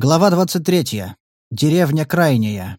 Глава 23. Деревня Крайняя.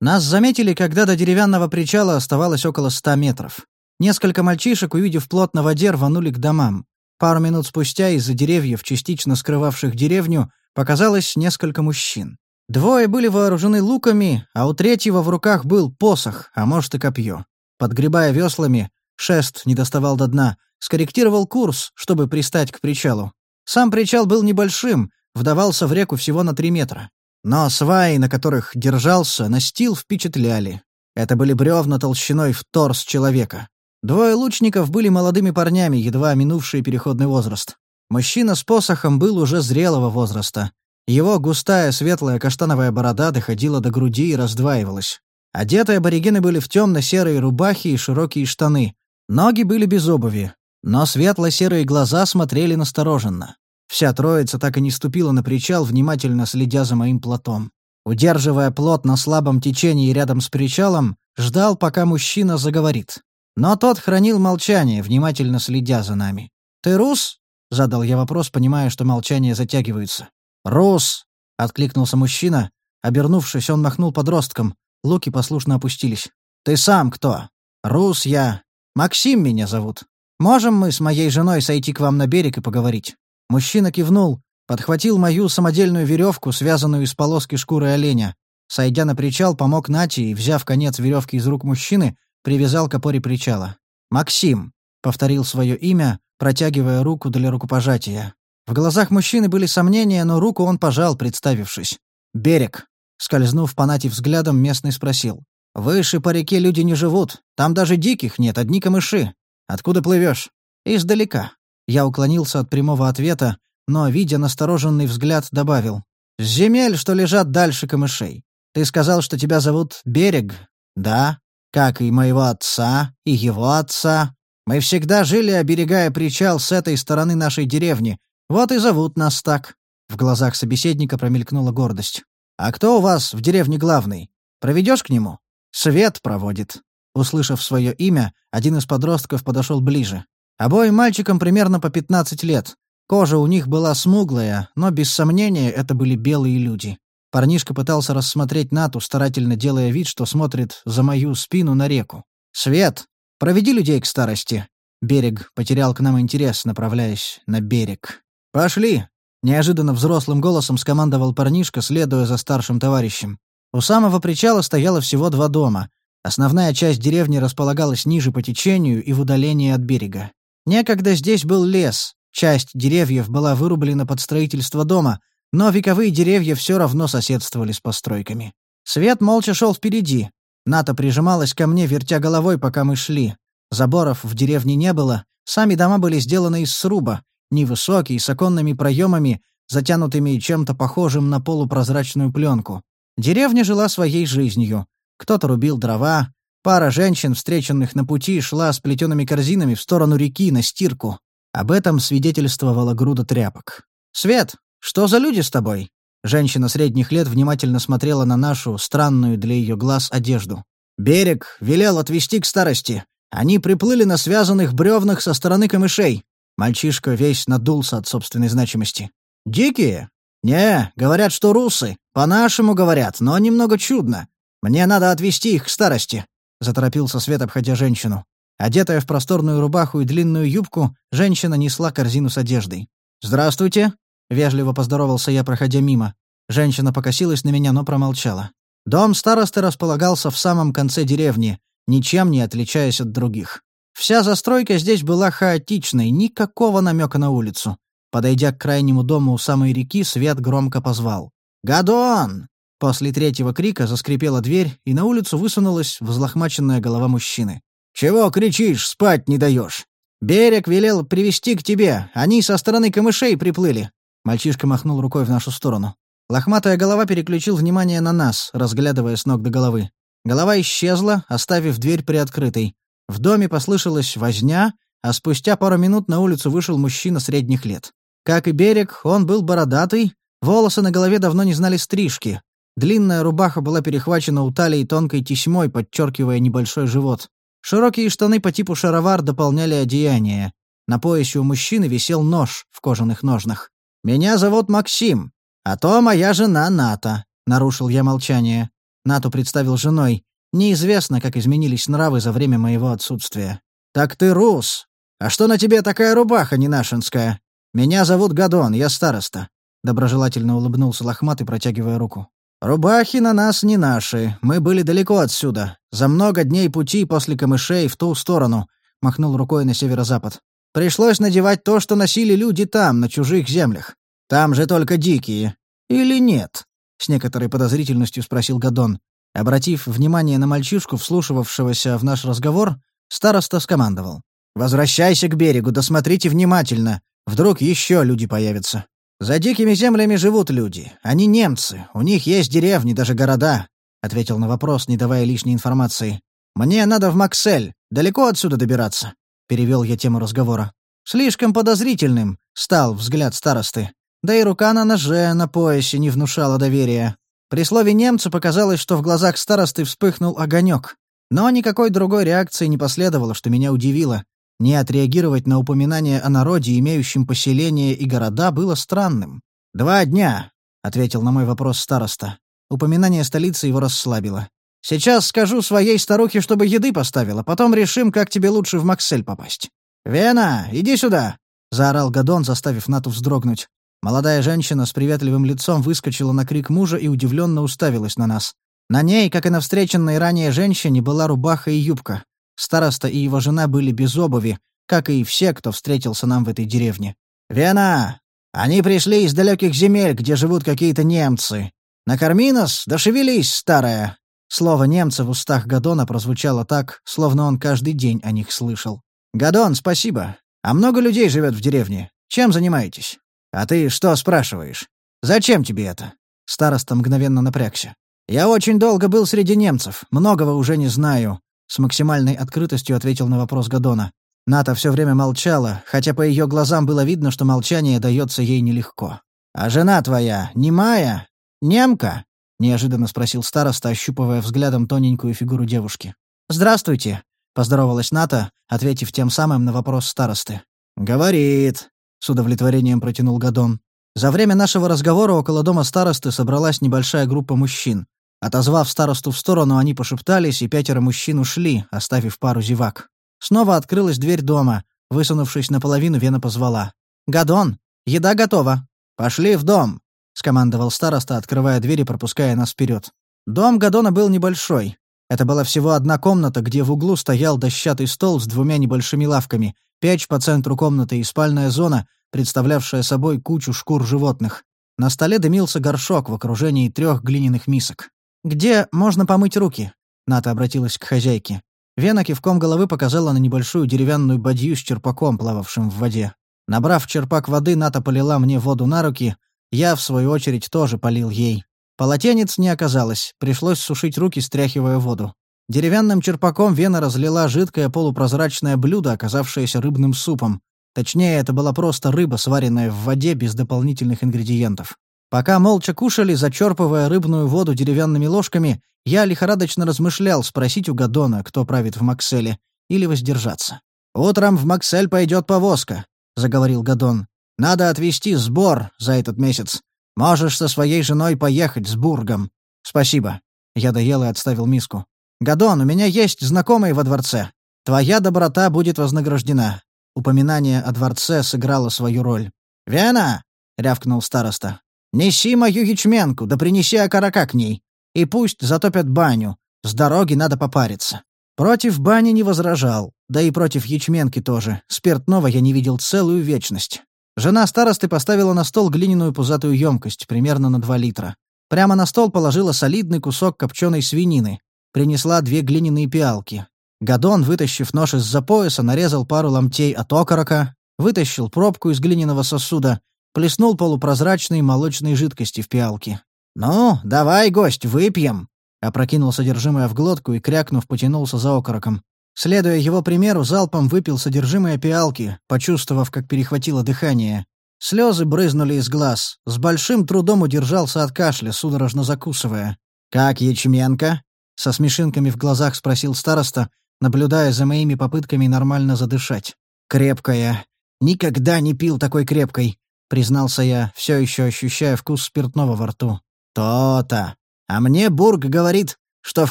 Нас заметили, когда до деревянного причала оставалось около ста метров. Несколько мальчишек, увидев плот на воде, рванули к домам. Пару минут спустя из-за деревьев, частично скрывавших деревню, показалось несколько мужчин. Двое были вооружены луками, а у третьего в руках был посох, а может и копье. Подгребая веслами, шест не доставал до дна, скорректировал курс, чтобы пристать к причалу. Сам причал был небольшим, вдавался в реку всего на три метра. Но сваи, на которых держался, настил впечатляли. Это были бревна толщиной в торс человека. Двое лучников были молодыми парнями, едва минувшие переходный возраст. Мужчина с посохом был уже зрелого возраста. Его густая светлая каштановая борода доходила до груди и раздваивалась. Одетые аборигены были в темно-серые рубахи и широкие штаны. Ноги были без обуви, но светло-серые глаза смотрели настороженно. Вся троица так и не ступила на причал, внимательно следя за моим плотом. Удерживая плот на слабом течении рядом с причалом, ждал, пока мужчина заговорит. Но тот хранил молчание, внимательно следя за нами. «Ты рус?» — задал я вопрос, понимая, что молчание затягивается. «Рус!» — откликнулся мужчина. Обернувшись, он махнул подростком. Луки послушно опустились. «Ты сам кто?» «Рус я. Максим меня зовут. Можем мы с моей женой сойти к вам на берег и поговорить?» Мужчина кивнул, подхватил мою самодельную веревку, связанную из полоски шкуры оленя. Сойдя на причал, помог Нати и, взяв конец веревки из рук мужчины, привязал к опоре причала. «Максим», — повторил свое имя, протягивая руку для рукопожатия. В глазах мужчины были сомнения, но руку он пожал, представившись. «Берег», — скользнув по Нати взглядом, местный спросил. «Выше по реке люди не живут. Там даже диких нет, одни камыши. Откуда плывешь?» «Издалека», я уклонился от прямого ответа, но, видя настороженный взгляд, добавил. «С земель, что лежат дальше камышей. Ты сказал, что тебя зовут Берег?» «Да. Как и моего отца, и его отца. Мы всегда жили, оберегая причал с этой стороны нашей деревни. Вот и зовут нас так». В глазах собеседника промелькнула гордость. «А кто у вас в деревне главный? Проведешь к нему?» «Свет проводит». Услышав свое имя, один из подростков подошел ближе. Обоим мальчикам примерно по 15 лет. Кожа у них была смуглая, но без сомнения это были белые люди. Парнишка пытался рассмотреть Нату, старательно делая вид, что смотрит за мою спину на реку. «Свет! Проведи людей к старости!» Берег потерял к нам интерес, направляясь на берег. «Пошли!» — неожиданно взрослым голосом скомандовал парнишка, следуя за старшим товарищем. У самого причала стояло всего два дома. Основная часть деревни располагалась ниже по течению и в удалении от берега. Некогда здесь был лес, часть деревьев была вырублена под строительство дома, но вековые деревья все равно соседствовали с постройками. Свет молча шел впереди. Ната прижималась ко мне, вертя головой, пока мы шли. Заборов в деревне не было, сами дома были сделаны из сруба, невысокие, с оконными проемами, затянутыми чем-то похожим на полупрозрачную пленку. Деревня жила своей жизнью. Кто-то рубил дрова, Пара женщин, встреченных на пути, шла с плетеными корзинами в сторону реки на стирку. Об этом свидетельствовала груда тряпок. «Свет, что за люди с тобой?» Женщина средних лет внимательно смотрела на нашу, странную для ее глаз, одежду. «Берег велел отвезти к старости. Они приплыли на связанных бревнах со стороны камышей». Мальчишка весь надулся от собственной значимости. «Дикие?» «Не, говорят, что русы. По-нашему говорят, но немного чудно. Мне надо отвезти их к старости заторопился Свет, обходя женщину. Одетая в просторную рубаху и длинную юбку, женщина несла корзину с одеждой. «Здравствуйте!» — вежливо поздоровался я, проходя мимо. Женщина покосилась на меня, но промолчала. Дом старосты располагался в самом конце деревни, ничем не отличаясь от других. Вся застройка здесь была хаотичной, никакого намека на улицу. Подойдя к крайнему дому у самой реки, Свет громко позвал. «Гадон!» После третьего крика заскрипела дверь, и на улицу высунулась взлохмаченная голова мужчины. «Чего кричишь, спать не даешь? Берег велел привести к тебе, они со стороны камышей приплыли». Мальчишка махнул рукой в нашу сторону. Лохматая голова переключил внимание на нас, разглядывая с ног до головы. Голова исчезла, оставив дверь приоткрытой. В доме послышалась возня, а спустя пару минут на улицу вышел мужчина средних лет. Как и берег, он был бородатый, волосы на голове давно не знали стрижки, Длинная рубаха была перехвачена у талии тонкой тесьмой, подчеркивая небольшой живот. Широкие штаны по типу шаровар дополняли одеяние. На поясе у мужчины висел нож в кожаных ножнах. «Меня зовут Максим. «А то моя жена Ната», — нарушил я молчание. Нату представил женой. Неизвестно, как изменились нравы за время моего отсутствия. «Так ты рус. А что на тебе такая рубаха не нашинская? Меня зовут Гадон, я староста». Доброжелательно улыбнулся лохматый, протягивая руку. «Рубахи на нас не наши. Мы были далеко отсюда. За много дней пути после камышей в ту сторону», — махнул рукой на северо-запад. «Пришлось надевать то, что носили люди там, на чужих землях. Там же только дикие. Или нет?» — с некоторой подозрительностью спросил Гадон. Обратив внимание на мальчишку, вслушивавшегося в наш разговор, староста скомандовал. «Возвращайся к берегу, досмотрите внимательно. Вдруг еще люди появятся. За дикими землями живут люди. Они немцы. У них есть деревни, даже города», — ответил на вопрос, не давая лишней информации. «Мне надо в Максель. Далеко отсюда добираться?» — перевел я тему разговора. Слишком подозрительным стал взгляд старосты. Да и рука на ноже на поясе не внушала доверия. При слове «немцы» показалось, что в глазах старосты вспыхнул огонек. Но никакой другой реакции не последовало, что меня удивило. Не отреагировать на упоминание о народе, имеющем поселения и города, было странным. «Два дня», — ответил на мой вопрос староста. Упоминание столицы его расслабило. «Сейчас скажу своей старухе, чтобы еды поставила, потом решим, как тебе лучше в Максель попасть». «Вена, иди сюда!» — заорал Гадон, заставив Нату вздрогнуть. Молодая женщина с приветливым лицом выскочила на крик мужа и удивленно уставилась на нас. На ней, как и на встреченной ранее женщине, была рубаха и юбка. Староста и его жена были без обуви, как и все, кто встретился нам в этой деревне. «Вена! Они пришли из далеких земель, где живут какие-то немцы. Накорми нас, да шевелись, старая!» Слово «немца» в устах Гадона прозвучало так, словно он каждый день о них слышал. «Гадон, спасибо. А много людей живет в деревне. Чем занимаетесь?» «А ты что спрашиваешь? Зачем тебе это?» Староста мгновенно напрягся. «Я очень долго был среди немцев, многого уже не знаю», — с максимальной открытостью ответил на вопрос Гадона. Ната все время молчала, хотя по ее глазам было видно, что молчание дается ей нелегко. «А жена твоя немая? Немка?» — неожиданно спросил староста, ощупывая взглядом тоненькую фигуру девушки. «Здравствуйте», — поздоровалась Ната, ответив тем самым на вопрос старосты. «Говорит», с удовлетворением протянул Гадон. За время нашего разговора около дома старосты собралась небольшая группа мужчин. Отозвав старосту в сторону, они пошептались, и пятеро мужчин ушли, оставив пару зевак. Снова открылась дверь дома. Высунувшись наполовину, Вена позвала. «Гадон, еда готова. Пошли в дом», — скомандовал староста, открывая дверь и пропуская нас вперед. Дом Гадона был небольшой. Это была всего одна комната, где в углу стоял дощатый стол с двумя небольшими лавками, Печь по центру комнаты и спальная зона, представлявшая собой кучу шкур животных. На столе дымился горшок в окружении трех глиняных мисок. «Где можно помыть руки?» Ната обратилась к хозяйке. Вена кивком головы показала на небольшую деревянную бадью с черпаком, плававшим в воде. Набрав черпак воды, Ната полила мне воду на руки, я, в свою очередь, тоже полил ей. Полотенец не оказалось, пришлось сушить руки, стряхивая воду. Деревянным черпаком Вена разлила жидкое полупрозрачное блюдо, оказавшееся рыбным супом. Точнее, это была просто рыба, сваренная в воде без дополнительных ингредиентов. Пока молча кушали, зачерпывая рыбную воду деревянными ложками, я лихорадочно размышлял спросить у Гадона, кто правит в Макселе, или воздержаться. «Утром в Максель пойдет повозка», — заговорил Гадон. «Надо отвезти сбор за этот месяц. Можешь со своей женой поехать с Бургом». «Спасибо». Я доел и отставил миску. «Гадон, у меня есть знакомый во дворце. Твоя доброта будет вознаграждена». Упоминание о дворце сыграло свою роль. «Вена!» — рявкнул староста. «Неси мою ячменку, да принеси окорока к ней. И пусть затопят баню. С дороги надо попариться». Против бани не возражал, да и против ячменки тоже. Спиртного я не видел целую вечность. Жена старосты поставила на стол глиняную пузатую емкость, примерно на 2 литра. Прямо на стол положила солидный кусок копченой свинины, принесла две глиняные пиалки. Гадон, вытащив нож из-за пояса, нарезал пару ломтей от окорока, вытащил пробку из глиняного сосуда, плеснул полупрозрачной молочной жидкости в пиалки. «Ну, давай, гость, выпьем!» Опрокинул содержимое в глотку и, крякнув, потянулся за окороком. Следуя его примеру, залпом выпил содержимое пиалки, почувствовав, как перехватило дыхание. Слезы брызнули из глаз. С большим трудом удержался от кашля, судорожно закусывая. «Как ячменка?» Со смешинками в глазах спросил староста, наблюдая за моими попытками нормально задышать. «Крепкая. Никогда не пил такой крепкой. Признался я, все еще ощущая вкус спиртного во рту. «То-то. А мне Бург говорит, что в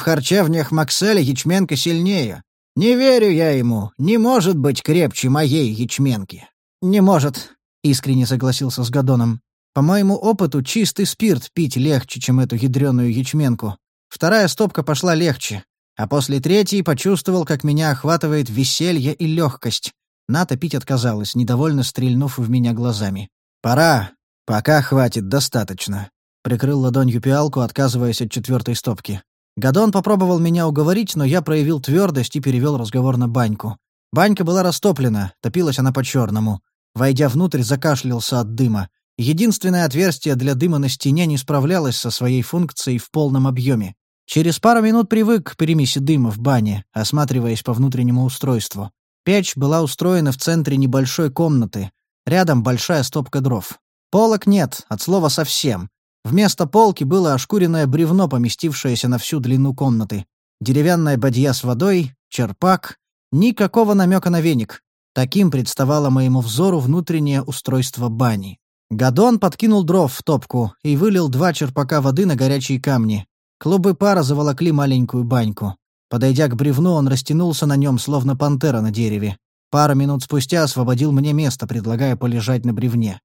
харчевнях Макселя ячменка сильнее. Не верю я ему, не может быть крепче моей ячменки». «Не может», — искренне согласился с Гадоном. «По моему опыту, чистый спирт пить легче, чем эту ядреную ячменку. Вторая стопка пошла легче, а после третьей почувствовал, как меня охватывает веселье и легкость. Ната пить отказалась, недовольно стрельнув в меня глазами. «Пора. Пока хватит, достаточно». Прикрыл ладонью пиалку, отказываясь от четвертой стопки. Гадон попробовал меня уговорить, но я проявил твердость и перевел разговор на баньку. Банька была растоплена, топилась она по-черному. Войдя внутрь, закашлялся от дыма. Единственное отверстие для дыма на стене не справлялось со своей функцией в полном объеме. Через пару минут привык к перемеси дыма в бане, осматриваясь по внутреннему устройству. Печь была устроена в центре небольшой комнаты. Рядом большая стопка дров. Полок нет, от слова совсем. Вместо полки было ошкуренное бревно, поместившееся на всю длину комнаты. Деревянная бадья с водой, черпак. Никакого намека на веник. Таким представало моему взору внутреннее устройство бани. Гадон подкинул дров в топку и вылил два черпака воды на горячие камни. Клубы пара заволокли маленькую баньку. Подойдя к бревну, он растянулся на нем, словно пантера на дереве. Пару минут спустя освободил мне место, предлагая полежать на бревне.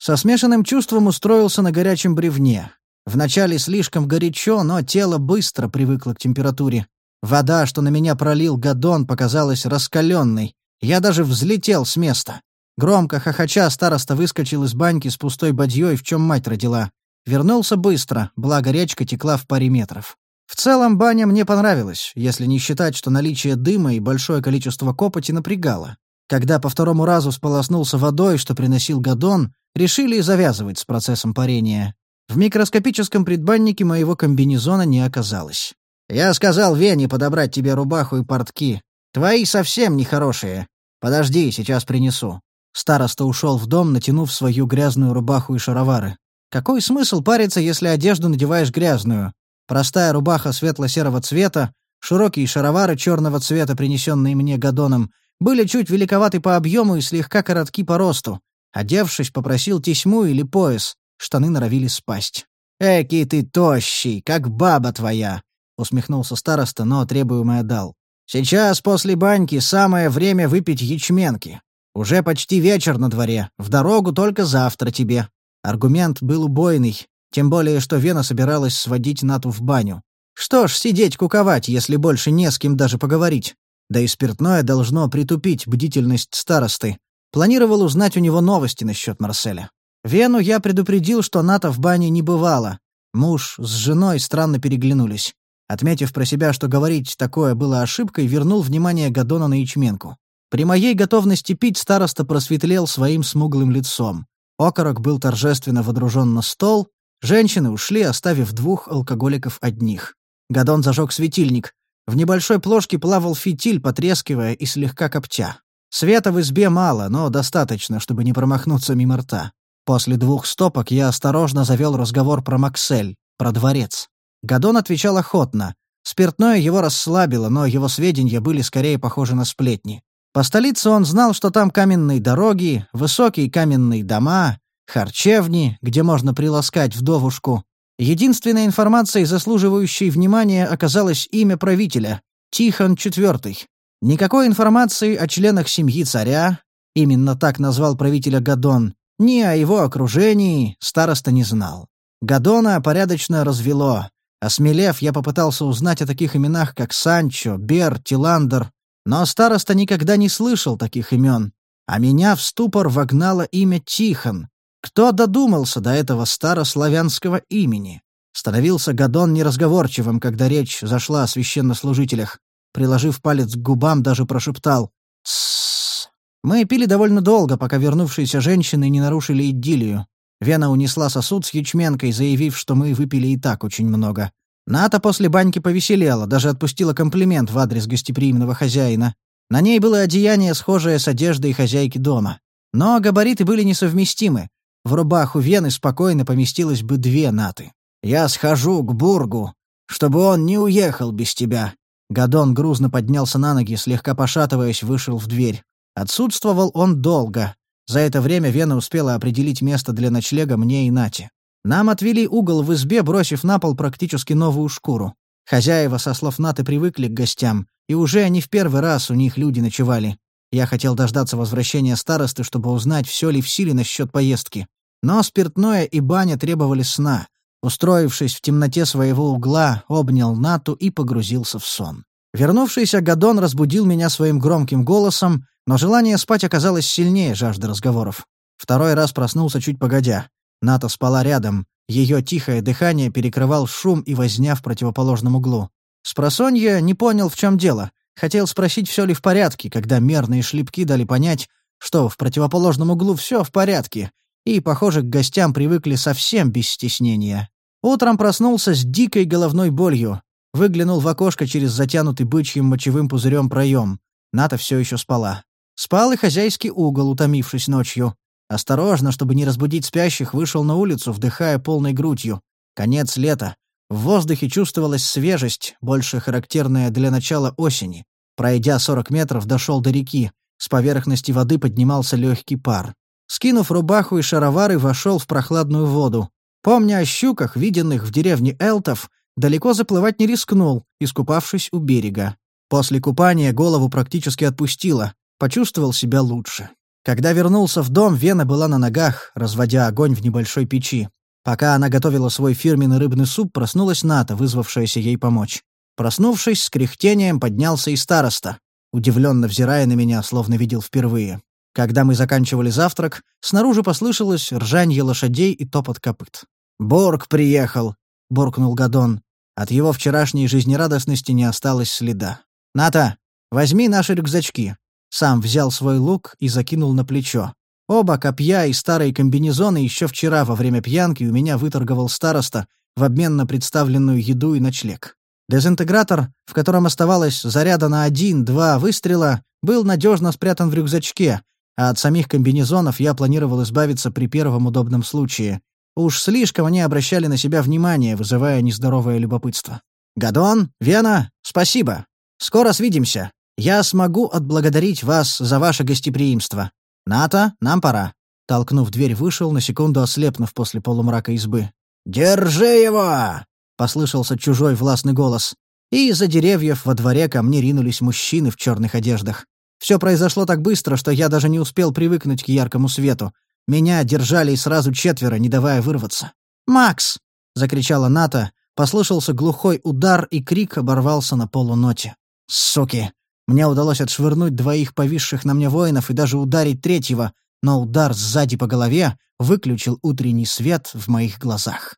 Со смешанным чувством устроился на горячем бревне. Вначале слишком горячо, но тело быстро привыкло к температуре. Вода, что на меня пролил Гадон, показалась раскаленной, я даже взлетел с места. Громко хохоча староста выскочил из баньки с пустой бадьей, в чем мать родила. Вернулся быстро, благо речка текла в паре метров. В целом баня мне понравилась, если не считать, что наличие дыма и большое количество копоти напрягало. Когда по второму разу сполоснулся водой, что приносил Гадон, решили завязывать с процессом парения. В микроскопическом предбаннике моего комбинезона не оказалось. «Я сказал Вене подобрать тебе рубаху и портки. Твои совсем нехорошие. Подожди, сейчас принесу». Староста ушел в дом, натянув свою грязную рубаху и шаровары. Какой смысл париться, если одежду надеваешь грязную? Простая рубаха светло-серого цвета, широкие шаровары черного цвета, принесенные мне Гадоном, были чуть великоваты по объему и слегка коротки по росту. Одевшись, попросил тесьму или пояс. Штаны норовили спасть. «Эки ты тощий, как баба твоя!» — усмехнулся староста, но требуемое дал. Сейчас после баньки самое время выпить ячменки. Уже почти вечер на дворе, в дорогу только завтра тебе». Аргумент был убойный, тем более, что Вена собиралась сводить Нату в баню. Что ж, сидеть куковать, если больше не с кем даже поговорить. Да и спиртное должно притупить бдительность старосты. Планировал узнать у него новости насчет Марселя. Вену я предупредил, что Ната в бане не бывала. Муж с женой странно переглянулись. Отметив про себя, что говорить такое было ошибкой, вернул внимание Гадона на ячменку. При моей готовности пить староста просветлел своим смуглым лицом. Окорок был торжественно водружен на стол, женщины ушли, оставив двух алкоголиков одних. Гадон зажег светильник. В небольшой плошке плавал фитиль, потрескивая и слегка коптя. Света в избе мало, но достаточно, чтобы не промахнуться мимо рта. После двух стопок я осторожно завел разговор про Максель, про дворец. Гадон отвечал охотно. Спиртное его расслабило, но его сведения были скорее похожи на сплетни. По столице он знал, что там каменные дороги, высокие каменные дома, харчевни, где можно приласкать вдовушку. Единственной информацией, заслуживающей внимания, оказалось имя правителя — Тихон IV. Никакой информации о членах семьи царя, именно так назвал правителя Гадон, ни о его окружении староста не знал. Гадона порядочно развело, Осмелев, я попытался узнать о таких именах, как Санчо, Бер, Тиландер, но староста никогда не слышал таких имен, а меня в ступор вогнало имя Тихон. Кто додумался до этого старославянского имени? Становился Гадон неразговорчивым, когда речь зашла о священнослужителях. Приложив палец к губам, даже прошептал «Тссс». Мы пили довольно долго, пока вернувшиеся женщины не нарушили идиллию. Вена унесла сосуд с ячменкой, заявив, что мы выпили и так очень много. Ната после баньки повеселела, даже отпустила комплимент в адрес гостеприимного хозяина. На ней было одеяние, схожее с одеждой хозяйки дома. Но габариты были несовместимы. В рубаху Вены спокойно поместилось бы две Наты. «Я схожу к Бургу, чтобы он не уехал без тебя». Гадон грузно поднялся на ноги, слегка пошатываясь, вышел в дверь. Отсутствовал он долго. За это время Вена успела определить место для ночлега мне и Нате. Нам отвели угол в избе, бросив на пол практически новую шкуру. Хозяева, со слов Наты, привыкли к гостям, и уже не в первый раз у них люди ночевали. Я хотел дождаться возвращения старосты, чтобы узнать, все ли в силе насчет поездки. Но спиртное и баня требовали сна. Устроившись в темноте своего угла, обнял Нату и погрузился в сон. Вернувшийся Гадон разбудил меня своим громким голосом, но желание спать оказалось сильнее жажды разговоров. Второй раз проснулся чуть погодя. Ната спала рядом. Ее тихое дыхание перекрывал шум и возня в противоположном углу. Спросонья не понял, в чем дело. Хотел спросить, все ли в порядке, когда мерные шлепки дали понять, что в противоположном углу все в порядке, и, похоже, к гостям привыкли совсем без стеснения. Утром проснулся с дикой головной болью. Выглянул в окошко через затянутый бычьим мочевым пузырем проем. Ната все еще спала. Спал и хозяйский угол, утомившись ночью. Осторожно, чтобы не разбудить спящих, вышел на улицу, вдыхая полной грудью. Конец лета. В воздухе чувствовалась свежесть, больше характерная для начала осени. Пройдя 40 метров, дошел до реки. С поверхности воды поднимался легкий пар. Скинув рубаху и шаровары, вошел в прохладную воду. Помня о щуках, виденных в деревне Элтов, далеко заплывать не рискнул, искупавшись у берега. После купания голову практически отпустило, почувствовал себя лучше. Когда вернулся в дом, Вена была на ногах, разводя огонь в небольшой печи. Пока она готовила свой фирменный рыбный суп, проснулась Ната, вызвавшаяся ей помочь. Проснувшись, с кряхтением поднялся и староста, удивленно взирая на меня, словно видел впервые. Когда мы заканчивали завтрак, снаружи послышалось ржанье лошадей и топот копыт. «Борг приехал!» — буркнул Гадон. От его вчерашней жизнерадостности не осталось следа. «Ната, возьми наши рюкзачки. Сам взял свой лук и закинул на плечо. Оба копья и старые комбинезоны еще вчера во время пьянки у меня выторговал староста в обмен на представленную еду и ночлег. Дезинтегратор, в котором оставалось заряда на один-два выстрела, был надежно спрятан в рюкзачке, а от самих комбинезонов я планировал избавиться при первом удобном случае. Уж слишком они обращали на себя внимание, вызывая нездоровое любопытство. «Гадон, Вена, спасибо. Скоро свидимся. Я смогу отблагодарить вас за ваше гостеприимство. Ната, нам пора». Толкнув дверь, вышел, на секунду ослепнув после полумрака избы. «Держи его!» — послышался чужой властный голос. И из-за деревьев во дворе ко мне ринулись мужчины в черных одеждах. Все произошло так быстро, что я даже не успел привыкнуть к яркому свету. Меня держали и сразу четверо, не давая вырваться. «Макс!» — закричала Ната. Послышался глухой удар, и крик оборвался на полуноте. «Суки! Мне удалось отшвырнуть двоих повисших на мне воинов и даже ударить третьего, но удар сзади по голове выключил утренний свет в моих глазах.